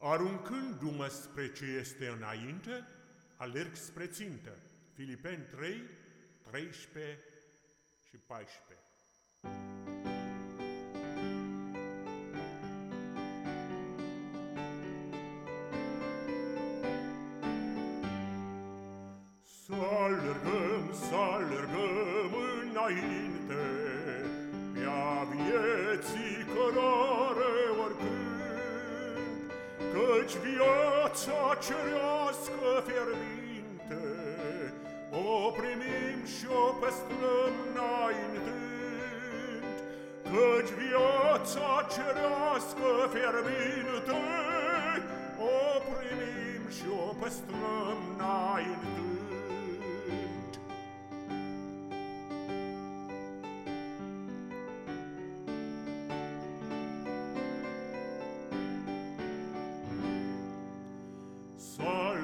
Aruncându-mă spre ce este înainte, alerg spre țintă. Filipeni 3, 13 și 14. Să alergăm, să alergăm înainte, Căci viața cerească fierbinte O primim și o păstrăm înaintând. Căci viața cerească fierbinte O primim și o păstrăm înaintând.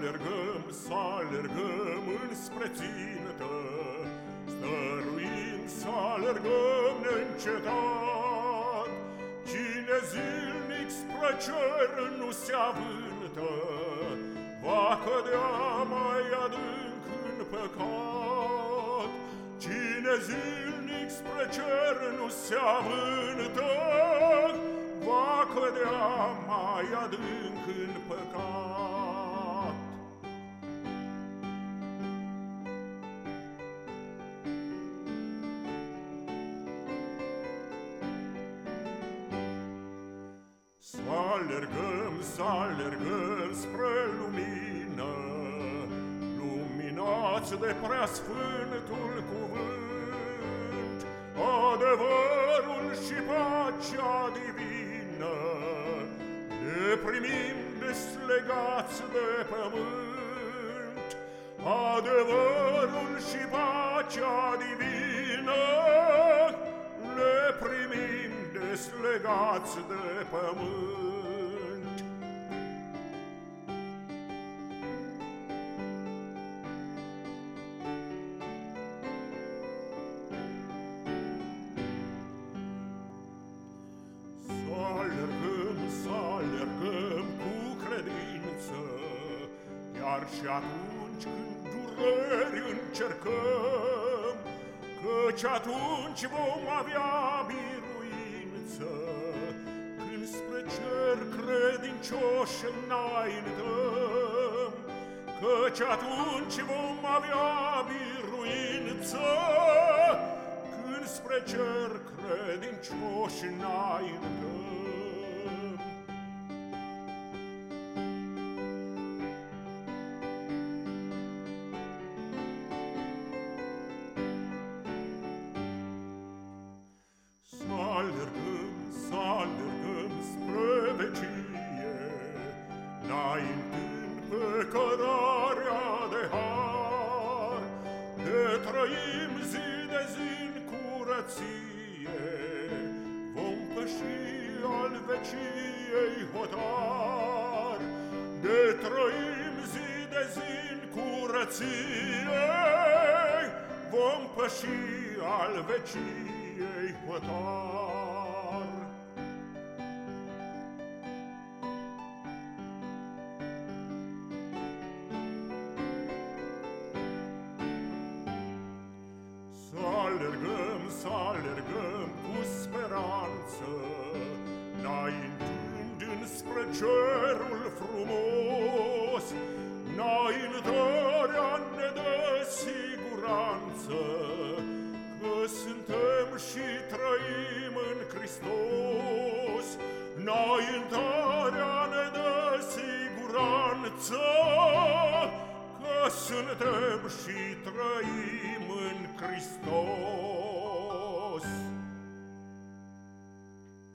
Alergăm, să alergăm înspre țintă, Stăruim să alergăm neîncetat. Cine zilnic spre cer nu se avântă, Va cădea mai adânc în păcat. Cine zilnic spre cer nu se avântă, Va cădea mai adânc în păcat. Alergăm, să alergăm spre lumină, Luminați de preasfântul cuvânt, Adevărul și pacea divină, Ne primim deslegați de pământ, Adevărul și pacea divină, Ne primim deslegați de pământ. Chiar și atunci când dureri încercăm, Căci atunci vom avea biruință, Când spre cer credincioși înaintăm, Căci atunci vom avea biruință, Când spre cer credincioși înaintăm. Trăim zi de zi în curăție, Vom păși al veciei hotar. Ne trăim zi de zi în curăție, Vom păși al veciei hotar. Cerul frumos, Înaintarea ne dă siguranță, Că suntem și trăim în Hristos. Înaintarea ne dă siguranță, Că suntem și trăim în Hristos.